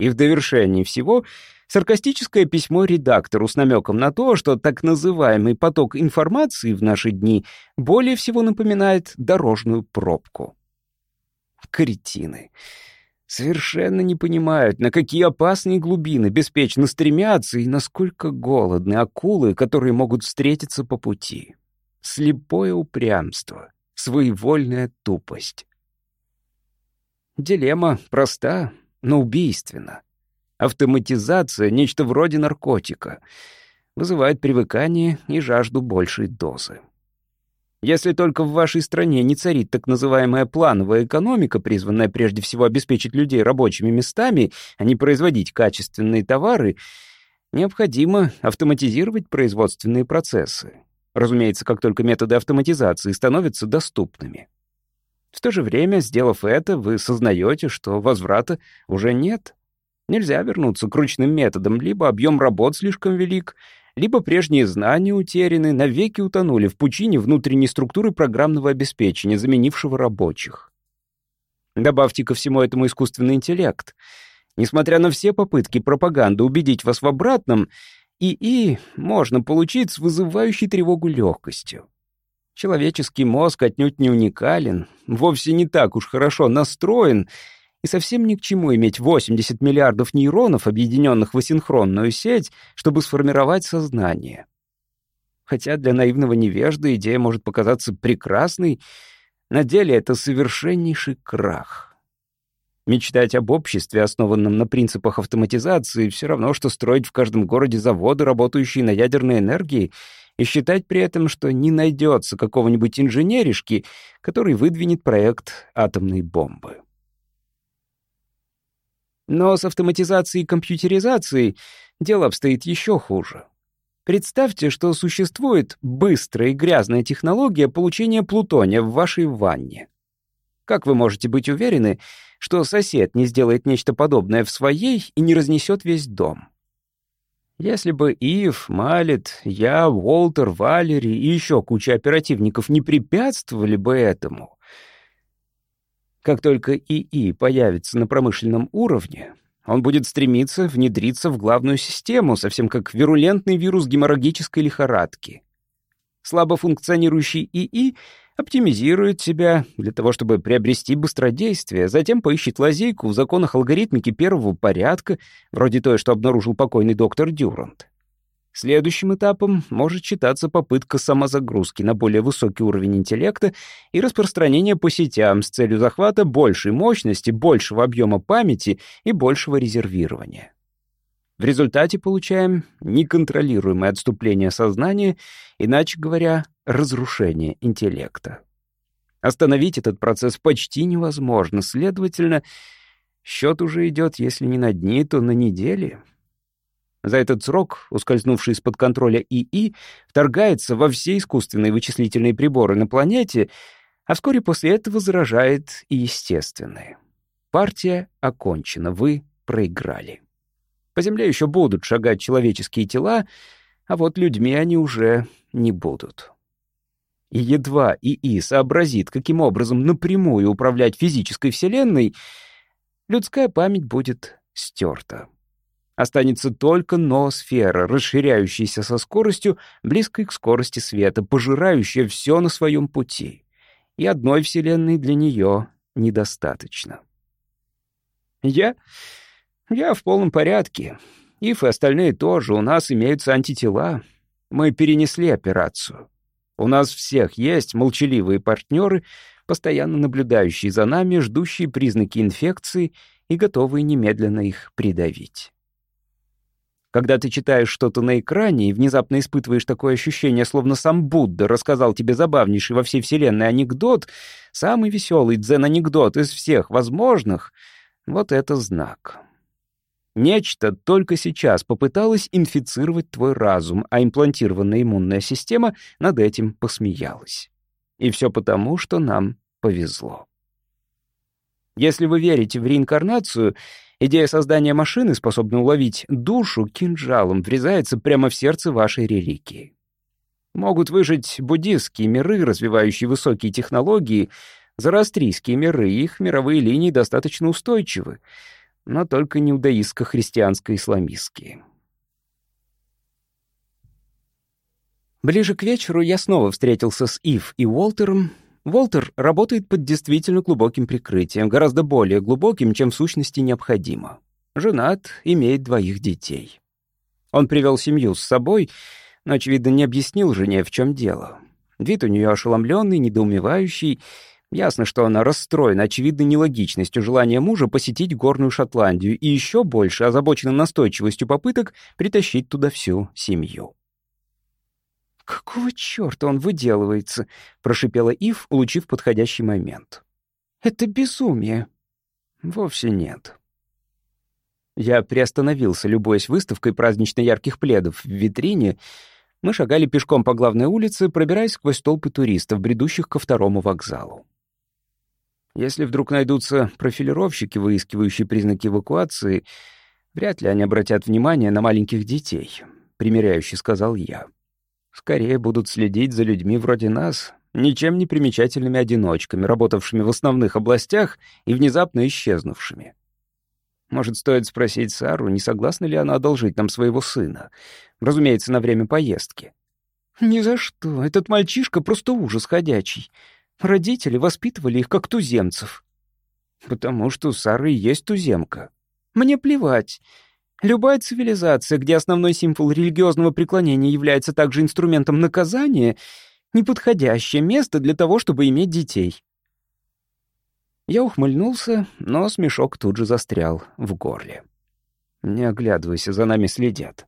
И в довершении всего саркастическое письмо редактору с намеком на то, что так называемый поток информации в наши дни более всего напоминает дорожную пробку. Кретины совершенно не понимают, на какие опасные глубины беспечно стремятся и насколько голодны акулы, которые могут встретиться по пути. Слепое упрямство, своевольная тупость. Дилемма проста, но убийственна. Автоматизация — нечто вроде наркотика. Вызывает привыкание и жажду большей дозы. Если только в вашей стране не царит так называемая плановая экономика, призванная прежде всего обеспечить людей рабочими местами, а не производить качественные товары, необходимо автоматизировать производственные процессы. Разумеется, как только методы автоматизации становятся доступными. В то же время, сделав это, вы сознаете, что возврата уже нет. Нельзя вернуться к ручным методам, либо объем работ слишком велик, либо прежние знания утеряны, навеки утонули в пучине внутренней структуры программного обеспечения, заменившего рабочих. Добавьте ко всему этому искусственный интеллект. Несмотря на все попытки пропаганды убедить вас в обратном, ИИ можно получить с вызывающей тревогу легкостью. Человеческий мозг отнюдь не уникален, вовсе не так уж хорошо настроен — и совсем ни к чему иметь 80 миллиардов нейронов, объединенных в асинхронную сеть, чтобы сформировать сознание. Хотя для наивного невежды идея может показаться прекрасной, на деле это совершеннейший крах. Мечтать об обществе, основанном на принципах автоматизации, все равно, что строить в каждом городе заводы, работающие на ядерной энергии, и считать при этом, что не найдется какого-нибудь инженеришки, который выдвинет проект атомной бомбы. Но с автоматизацией и компьютеризацией дело обстоит еще хуже. Представьте, что существует быстрая и грязная технология получения плутония в вашей ванне. Как вы можете быть уверены, что сосед не сделает нечто подобное в своей и не разнесет весь дом? Если бы Ив, Малет, я, Уолтер, Валери и еще куча оперативников не препятствовали бы этому, как только ИИ появится на промышленном уровне, он будет стремиться внедриться в главную систему, совсем как вирулентный вирус геморрагической лихорадки. Слабо функционирующий ИИ оптимизирует себя для того, чтобы приобрести быстродействие, затем поищет лазейку в законах алгоритмики первого порядка, вроде той, что обнаружил покойный доктор Дюрант. Следующим этапом может считаться попытка самозагрузки на более высокий уровень интеллекта и распространения по сетям с целью захвата большей мощности, большего объема памяти и большего резервирования. В результате получаем неконтролируемое отступление сознания, иначе говоря, разрушение интеллекта. Остановить этот процесс почти невозможно, следовательно, счет уже идет, если не на дни, то на недели — за этот срок, ускользнувший из-под контроля ИИ, вторгается во все искусственные вычислительные приборы на планете, а вскоре после этого заражает и естественные. Партия окончена, вы проиграли. По Земле еще будут шагать человеческие тела, а вот людьми они уже не будут. И едва ИИ сообразит, каким образом напрямую управлять физической Вселенной, людская память будет стерта. Останется только ноосфера, расширяющаяся со скоростью, близкой к скорости света, пожирающая все на своем пути. И одной Вселенной для нее недостаточно. Я... я в полном порядке. Иф и остальные тоже. У нас имеются антитела. Мы перенесли операцию. У нас всех есть молчаливые партнеры, постоянно наблюдающие за нами, ждущие признаки инфекции и готовые немедленно их придавить. Когда ты читаешь что-то на экране и внезапно испытываешь такое ощущение, словно сам Будда рассказал тебе забавнейший во всей вселенной анекдот, самый веселый дзен-анекдот из всех возможных, вот это знак. Нечто только сейчас попыталось инфицировать твой разум, а имплантированная иммунная система над этим посмеялась. И все потому, что нам повезло. Если вы верите в реинкарнацию, идея создания машины, способной уловить душу, кинжалом врезается прямо в сердце вашей религии. Могут выжить буддистские миры, развивающие высокие технологии, зороастрийские миры, их мировые линии достаточно устойчивы, но только не иудаистско-христианско-исламистские. Ближе к вечеру я снова встретился с Ив и Уолтером, Волтер работает под действительно глубоким прикрытием, гораздо более глубоким, чем в сущности необходимо. Женат, имеет двоих детей. Он привел семью с собой, но, очевидно, не объяснил жене, в чем дело. Вид у нее ошеломленный, недоумевающий. Ясно, что она расстроена очевидной нелогичностью желания мужа посетить горную Шотландию и еще больше озабочена настойчивостью попыток притащить туда всю семью. «Какого черта он выделывается?» — прошипела Ив, улучив подходящий момент. «Это безумие». «Вовсе нет». Я приостановился, любуясь выставкой празднично ярких пледов в витрине. Мы шагали пешком по главной улице, пробираясь сквозь толпы туристов, бредущих ко второму вокзалу. Если вдруг найдутся профилировщики, выискивающие признаки эвакуации, вряд ли они обратят внимание на маленьких детей, — примиряюще сказал я. Скорее будут следить за людьми вроде нас, ничем не примечательными одиночками, работавшими в основных областях и внезапно исчезнувшими. Может, стоит спросить Сару, не согласна ли она одолжить нам своего сына? Разумеется, на время поездки. «Ни за что. Этот мальчишка просто ужас ходячий. Родители воспитывали их как туземцев». «Потому что Сара и есть туземка». «Мне плевать. Любая цивилизация, где основной символ религиозного преклонения является также инструментом наказания, неподходящее место для того, чтобы иметь детей. Я ухмыльнулся, но смешок тут же застрял в горле. Не оглядывайся, за нами следят.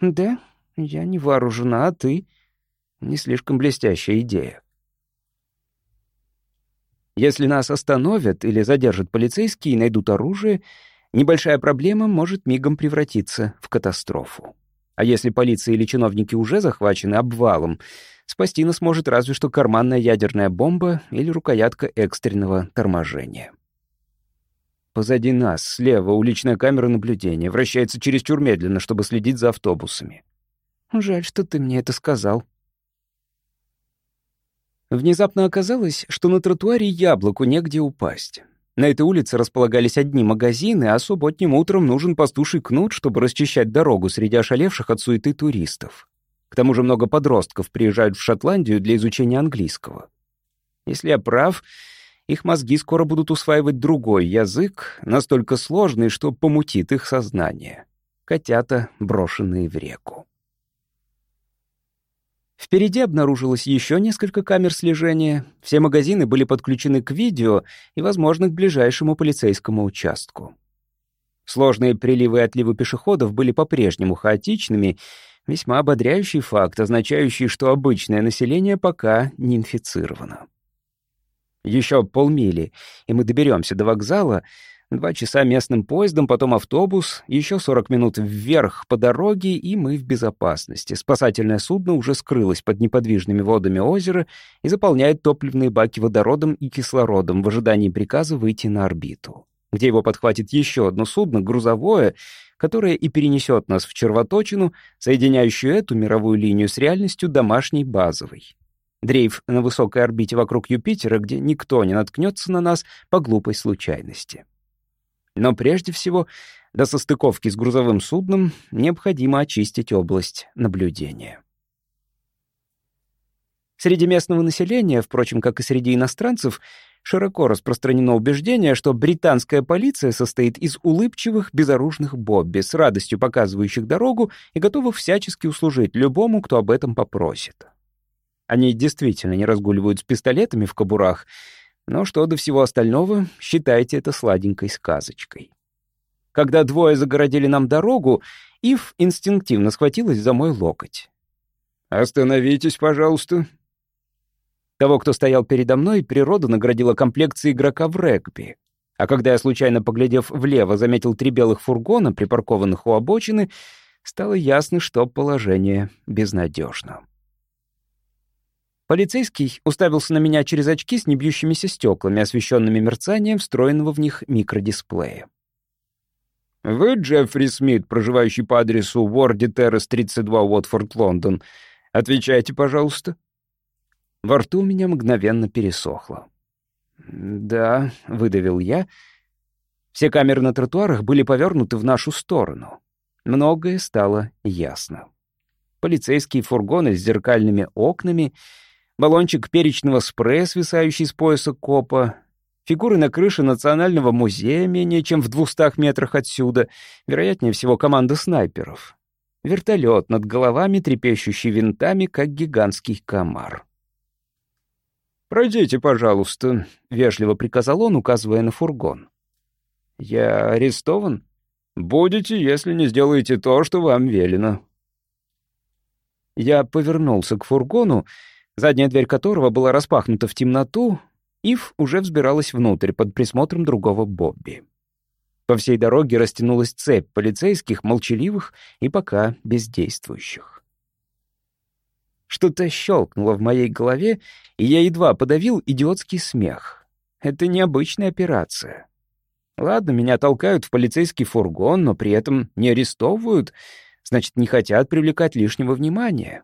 Да, я не вооружена, а ты? Не слишком блестящая идея. Если нас остановят или задержат полицейские и найдут оружие, небольшая проблема может мигом превратиться в катастрофу. А если полиция или чиновники уже захвачены обвалом, спасти нас может разве что карманная ядерная бомба или рукоятка экстренного торможения. Позади нас, слева, уличная камера наблюдения, вращается чересчур медленно, чтобы следить за автобусами. Жаль, что ты мне это сказал. Внезапно оказалось, что на тротуаре яблоку негде упасть. На этой улице располагались одни магазины, а субботним утром нужен пастуший кнут, чтобы расчищать дорогу среди ошалевших от суеты туристов. К тому же много подростков приезжают в Шотландию для изучения английского. Если я прав, их мозги скоро будут усваивать другой язык, настолько сложный, что помутит их сознание. Котята, брошенные в реку. Впереди обнаружилось еще несколько камер слежения. Все магазины были подключены к видео и, возможно, к ближайшему полицейскому участку. Сложные приливы и отливы пешеходов были по-прежнему хаотичными, весьма ободряющий факт, означающий, что обычное население пока не инфицировано. Еще полмили, и мы доберемся до вокзала — Два часа местным поездом, потом автобус, еще 40 минут вверх по дороге, и мы в безопасности. Спасательное судно уже скрылось под неподвижными водами озера и заполняет топливные баки водородом и кислородом в ожидании приказа выйти на орбиту, где его подхватит еще одно судно, грузовое, которое и перенесет нас в червоточину, соединяющую эту мировую линию с реальностью домашней базовой. Дрейф на высокой орбите вокруг Юпитера, где никто не наткнется на нас по глупой случайности. Но прежде всего, до состыковки с грузовым судном необходимо очистить область наблюдения. Среди местного населения, впрочем, как и среди иностранцев, широко распространено убеждение, что британская полиция состоит из улыбчивых, безоружных Бобби, с радостью показывающих дорогу и готовых всячески услужить любому, кто об этом попросит. Они действительно не разгуливают с пистолетами в кобурах — но что до всего остального, считайте это сладенькой сказочкой. Когда двое загородили нам дорогу, Ив инстинктивно схватилась за мой локоть. «Остановитесь, пожалуйста». Того, кто стоял передо мной, природа наградила комплекцией игрока в регби. А когда я, случайно поглядев влево, заметил три белых фургона, припаркованных у обочины, стало ясно, что положение безнадежно. Полицейский уставился на меня через очки с небьющимися стеклами, освещенными мерцанием встроенного в них микродисплея. «Вы Джеффри Смит, проживающий по адресу Уорди Террас, 32, Уотфорд, Лондон. Отвечайте, пожалуйста». Во рту у меня мгновенно пересохло. «Да», — выдавил я. Все камеры на тротуарах были повернуты в нашу сторону. Многое стало ясно. Полицейские фургоны с зеркальными окнами — баллончик перечного спрея, свисающий с пояса копа, фигуры на крыше Национального музея менее чем в двухстах метрах отсюда, вероятнее всего команда снайперов. Вертолет над головами, трепещущий винтами, как гигантский комар. «Пройдите, пожалуйста», — вежливо приказал он, указывая на фургон. «Я арестован?» «Будете, если не сделаете то, что вам велено». Я повернулся к фургону задняя дверь которого была распахнута в темноту, Ив уже взбиралась внутрь под присмотром другого Бобби. По всей дороге растянулась цепь полицейских, молчаливых и пока бездействующих. Что-то щелкнуло в моей голове, и я едва подавил идиотский смех. Это необычная операция. Ладно, меня толкают в полицейский фургон, но при этом не арестовывают, значит, не хотят привлекать лишнего внимания.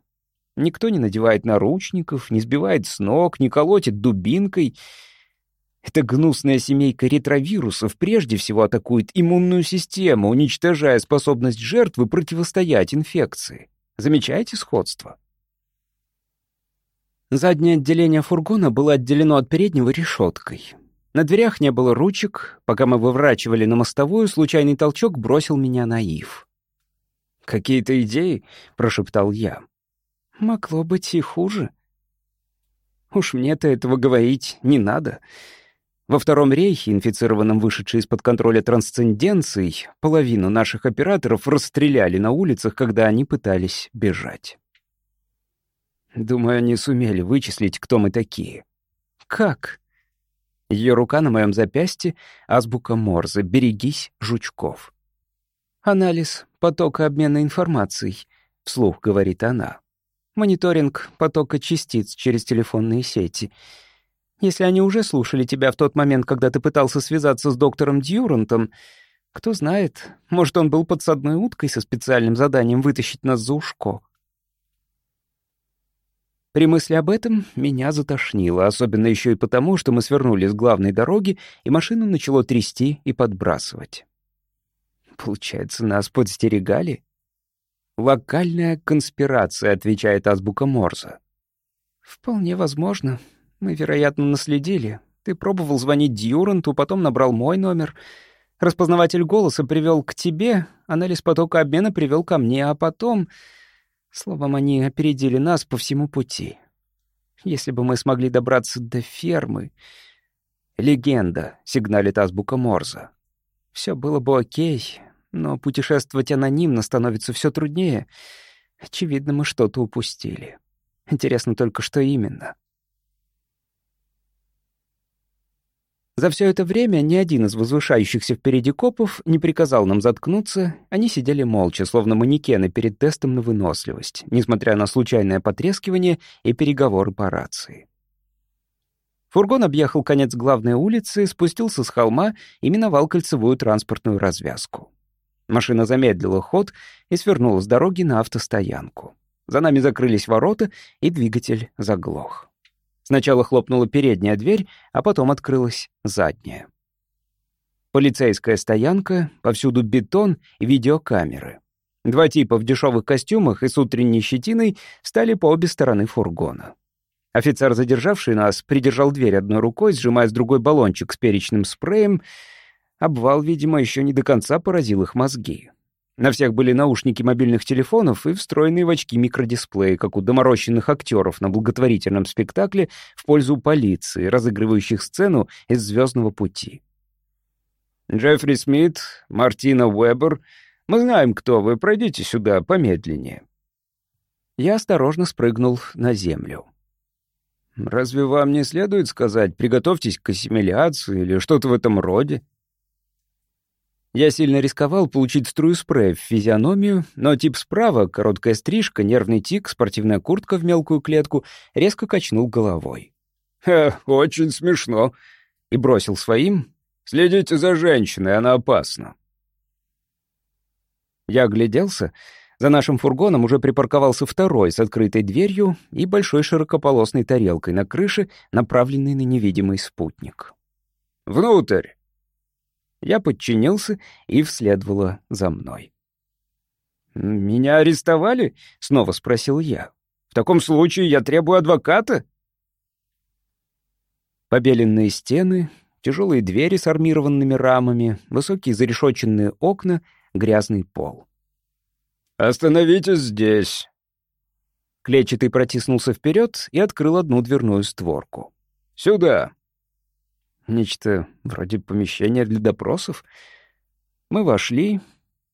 Никто не надевает наручников, не сбивает с ног, не колотит дубинкой. Эта гнусная семейка ретровирусов прежде всего атакует иммунную систему, уничтожая способность жертвы противостоять инфекции. Замечаете сходство? Заднее отделение фургона было отделено от переднего решеткой. На дверях не было ручек. Пока мы выворачивали на мостовую, случайный толчок бросил меня на Ив. «Какие-то идеи?» — прошептал я. «Могло быть и хуже». «Уж мне-то этого говорить не надо». Во Втором рейхе, инфицированном вышедшей из-под контроля трансценденцией, половину наших операторов расстреляли на улицах, когда они пытались бежать. Думаю, они сумели вычислить, кто мы такие. Как? Ее рука на моем запястье, азбука Морзе. «Берегись жучков». «Анализ потока обмена информацией», — вслух говорит она. «Мониторинг потока частиц через телефонные сети. Если они уже слушали тебя в тот момент, когда ты пытался связаться с доктором Дьюрантом, кто знает, может, он был подсадной уткой со специальным заданием вытащить нас за ушко». При мысли об этом меня затошнило, особенно еще и потому, что мы свернули с главной дороги, и машину начало трясти и подбрасывать. Получается, нас подстерегали? «Локальная конспирация», — отвечает азбука Морза. «Вполне возможно. Мы, вероятно, наследили. Ты пробовал звонить Дьюранту, потом набрал мой номер. Распознаватель голоса привел к тебе, анализ потока обмена привел ко мне, а потом...» Словом, они опередили нас по всему пути. Если бы мы смогли добраться до фермы... Легенда, сигналит азбука Морза. Все было бы окей, но путешествовать анонимно становится все труднее. Очевидно, мы что-то упустили. Интересно только, что именно. За все это время ни один из возвышающихся впереди копов не приказал нам заткнуться, они сидели молча, словно манекены перед тестом на выносливость, несмотря на случайное потрескивание и переговоры по рации. Фургон объехал конец главной улицы, спустился с холма и миновал кольцевую транспортную развязку. Машина замедлила ход и свернула с дороги на автостоянку. За нами закрылись ворота, и двигатель заглох. Сначала хлопнула передняя дверь, а потом открылась задняя. Полицейская стоянка, повсюду бетон и видеокамеры. Два типа в дешевых костюмах и с утренней щетиной стали по обе стороны фургона. Офицер, задержавший нас, придержал дверь одной рукой, сжимая с другой баллончик с перечным спреем. Обвал, видимо, еще не до конца поразил их мозги. На всех были наушники мобильных телефонов и встроенные в очки микродисплеи, как у доморощенных актеров на благотворительном спектакле в пользу полиции, разыгрывающих сцену из «Звездного пути». «Джеффри Смит, Мартина Уэббер, мы знаем, кто вы, пройдите сюда помедленнее». Я осторожно спрыгнул на землю. «Разве вам не следует сказать, приготовьтесь к ассимиляции или что-то в этом роде?» Я сильно рисковал получить струю спрея в физиономию, но тип справа, короткая стрижка, нервный тик, спортивная куртка в мелкую клетку, резко качнул головой. «Ха, очень смешно!» И бросил своим. «Следите за женщиной, она опасна». Я огляделся. За нашим фургоном уже припарковался второй с открытой дверью и большой широкополосной тарелкой на крыше, направленной на невидимый спутник. «Внутрь!» Я подчинился и вследовала за мной. «Меня арестовали?» — снова спросил я. «В таком случае я требую адвоката?» Побеленные стены, тяжелые двери с армированными рамами, высокие зарешоченные окна, грязный пол. «Остановитесь здесь!» Клетчатый протиснулся вперед и открыл одну дверную створку. «Сюда!» Нечто вроде помещения для допросов. Мы вошли.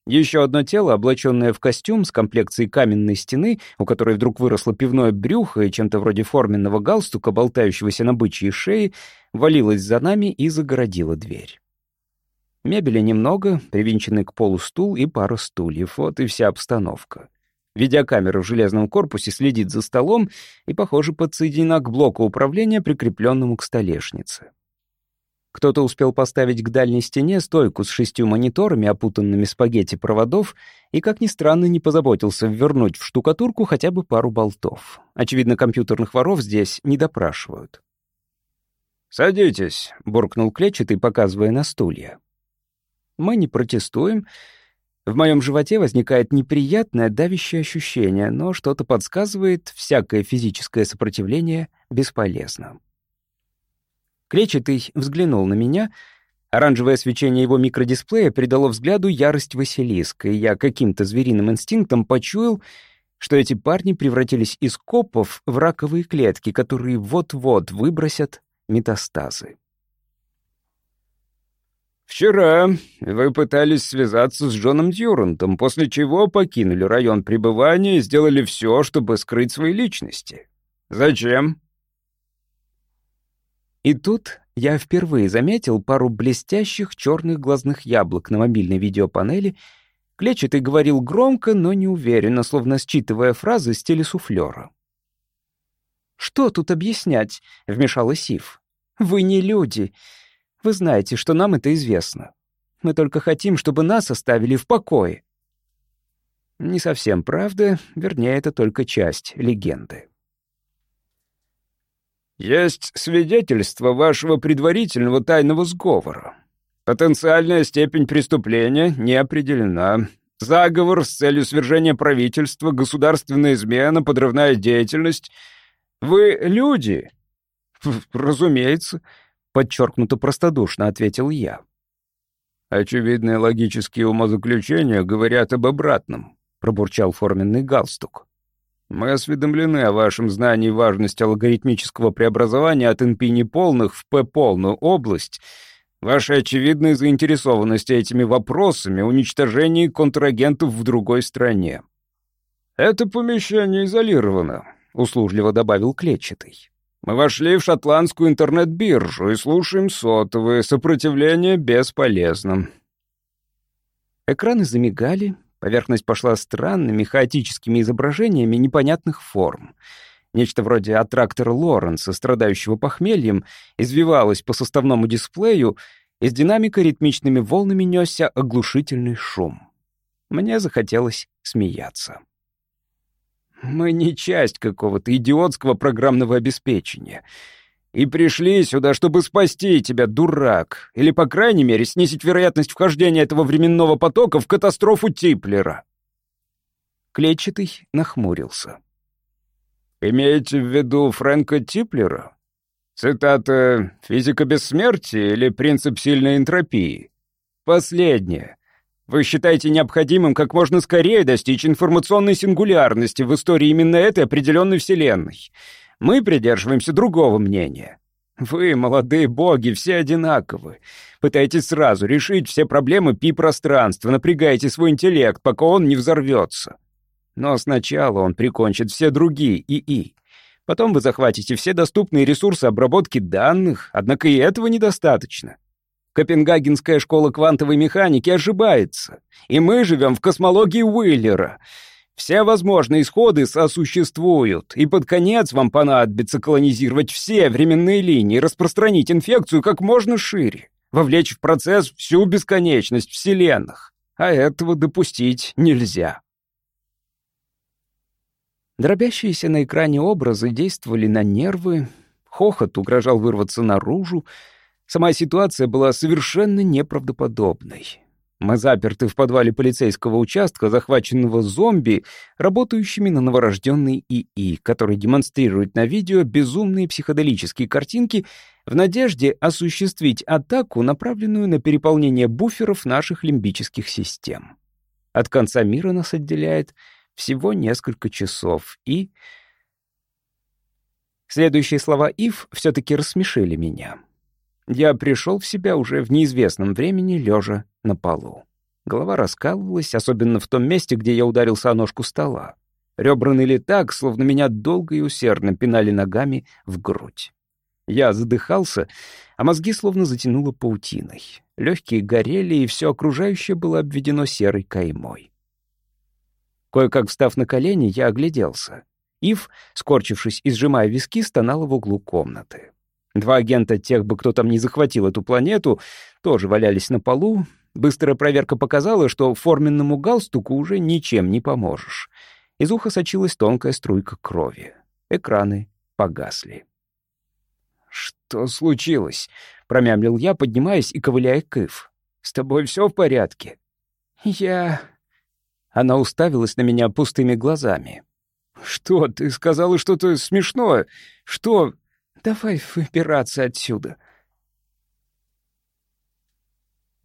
Еще одно тело, облаченное в костюм с комплекцией каменной стены, у которой вдруг выросло пивное брюхо и чем-то вроде форменного галстука, болтающегося на бычьей шее, валилось за нами и загородило дверь. Мебели немного, привинченный к полу стул и пара стульев. Вот и вся обстановка. Видеокамера в железном корпусе следит за столом и, похоже, подсоединена к блоку управления, прикрепленному к столешнице. Кто-то успел поставить к дальней стене стойку с шестью мониторами, опутанными спагетти проводов, и, как ни странно, не позаботился вернуть в штукатурку хотя бы пару болтов. Очевидно, компьютерных воров здесь не допрашивают. «Садитесь», — буркнул клетчатый, показывая на стулья. Мы не протестуем. В моем животе возникает неприятное давящее ощущение, но что-то подсказывает, всякое физическое сопротивление бесполезно. Клетчатый взглянул на меня. Оранжевое свечение его микродисплея придало взгляду ярость Василиска, и я каким-то звериным инстинктом почуял, что эти парни превратились из копов в раковые клетки, которые вот-вот выбросят метастазы. «Вчера вы пытались связаться с Джоном Дьюрантом, после чего покинули район пребывания и сделали все, чтобы скрыть свои личности. Зачем?» И тут я впервые заметил пару блестящих черных глазных яблок на мобильной видеопанели. Клетчатый говорил громко, но неуверенно, словно считывая фразы в стиле суфлера. «Что тут объяснять?» — вмешалась Сив. «Вы не люди. Вы знаете, что нам это известно. Мы только хотим, чтобы нас оставили в покое». Не совсем правда, вернее, это только часть легенды. «Есть свидетельство вашего предварительного тайного сговора. Потенциальная степень преступления не определена. Заговор с целью свержения правительства, государственная измена, подрывная деятельность. Вы люди?» «Разумеется», — подчеркнуто простодушно ответил я. «Очевидные логические умозаключения говорят об обратном», — пробурчал форменный галстук. Мы осведомлены о вашем знании важности алгоритмического преобразования от NP неполных в P-полную область, вашей очевидной заинтересованности этими вопросами, уничтожении контрагентов в другой стране. «Это помещение изолировано», — услужливо добавил Клетчатый. «Мы вошли в шотландскую интернет-биржу и слушаем сотовые. Сопротивление бесполезно». Экраны замигали, Поверхность пошла странными, хаотическими изображениями непонятных форм. Нечто вроде аттрактора Лоренса, страдающего похмельем, извивалось по составному дисплею, из динамика ритмичными волнами несся оглушительный шум. Мне захотелось смеяться. «Мы не часть какого-то идиотского программного обеспечения», и пришли сюда, чтобы спасти тебя, дурак. Или, по крайней мере, снизить вероятность вхождения этого временного потока в катастрофу Типлера». Клетчатый нахмурился. «Имеете в виду Фрэнка Типлера? Цитата «Физика бессмертия» или «Принцип сильной энтропии»?» «Последнее. Вы считаете необходимым как можно скорее достичь информационной сингулярности в истории именно этой определенной Вселенной. Мы придерживаемся другого мнения. Вы, молодые боги, все одинаковы. Пытаетесь сразу решить все проблемы пи-пространства, напрягаете свой интеллект, пока он не взорвется. Но сначала он прикончит все другие ИИ. Потом вы захватите все доступные ресурсы обработки данных, однако и этого недостаточно. Копенгагенская школа квантовой механики ошибается, и мы живем в космологии Уиллера — все возможные исходы сосуществуют, и под конец вам понадобится колонизировать все временные линии, распространить инфекцию как можно шире, вовлечь в процесс всю бесконечность вселенных. А этого допустить нельзя. Дробящиеся на экране образы действовали на нервы, хохот угрожал вырваться наружу, сама ситуация была совершенно неправдоподобной. Мы заперты в подвале полицейского участка, захваченного зомби, работающими на новорожденный ИИ, который демонстрирует на видео безумные психоделические картинки в надежде осуществить атаку, направленную на переполнение буферов наших лимбических систем. От конца мира нас отделяет всего несколько часов, и... Следующие слова Ив все-таки рассмешили меня. Я пришел в себя уже в неизвестном времени, лежа на полу. Голова раскалывалась, особенно в том месте, где я ударился о ножку стола. Ребра ныли так, словно меня долго и усердно пинали ногами в грудь. Я задыхался, а мозги словно затянуло паутиной. Легкие горели, и все окружающее было обведено серой каймой. Кое-как встав на колени, я огляделся. Ив, скорчившись и сжимая виски, стонала в углу комнаты. Два агента тех бы, кто там не захватил эту планету, тоже валялись на полу. Быстрая проверка показала, что форменному галстуку уже ничем не поможешь. Из уха сочилась тонкая струйка крови. Экраны погасли. «Что случилось?» — промямлил я, поднимаясь и ковыляя к Ив. «С тобой все в порядке?» «Я...» Она уставилась на меня пустыми глазами. «Что, ты сказала что-то смешное? Что...» Давай выбираться отсюда.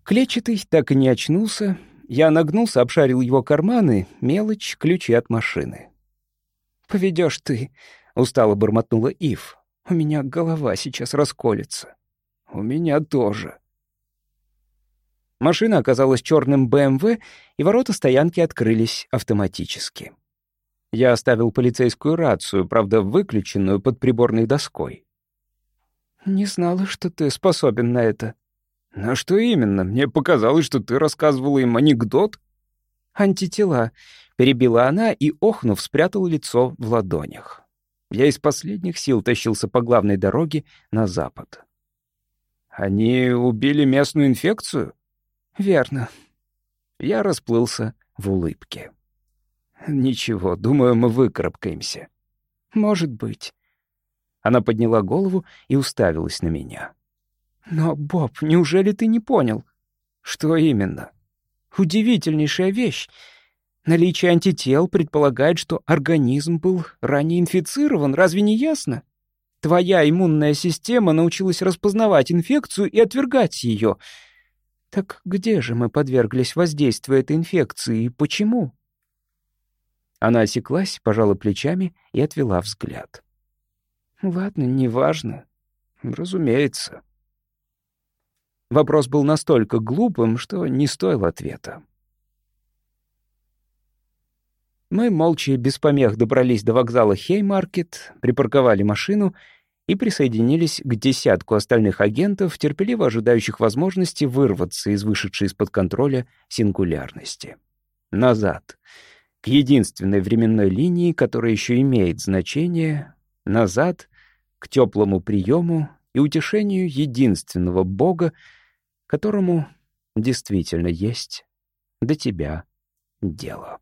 Клечатый так и не очнулся. Я нагнулся, обшарил его карманы, мелочь, ключи от машины. «Поведешь ты», — устало бормотнула Ив. «У меня голова сейчас расколется». «У меня тоже», Машина оказалась черным БМВ, и ворота стоянки открылись автоматически. Я оставил полицейскую рацию, правда, выключенную под приборной доской. «Не знала, что ты способен на это». «На что именно? Мне показалось, что ты рассказывала им анекдот». «Антитела», — перебила она и, охнув, спрятала лицо в ладонях. Я из последних сил тащился по главной дороге на запад. «Они убили местную инфекцию?» «Верно». Я расплылся в улыбке. «Ничего, думаю, мы выкарабкаемся». «Может быть». Она подняла голову и уставилась на меня. «Но, Боб, неужели ты не понял?» «Что именно?» «Удивительнейшая вещь. Наличие антител предполагает, что организм был ранее инфицирован, разве не ясно? Твоя иммунная система научилась распознавать инфекцию и отвергать ее. Так где же мы подверглись воздействию этой инфекции и почему?» Она осеклась, пожала плечами и отвела взгляд. «Ладно, неважно. Разумеется». Вопрос был настолько глупым, что не стоил ответа. Мы молча и без помех добрались до вокзала Хеймаркет, припарковали машину и присоединились к десятку остальных агентов, терпеливо ожидающих возможности вырваться из вышедшей из-под контроля сингулярности. Назад. К единственной временной линии, которая еще имеет значение. Назад. К теплому приему и утешению единственного Бога, которому действительно есть до тебя дело.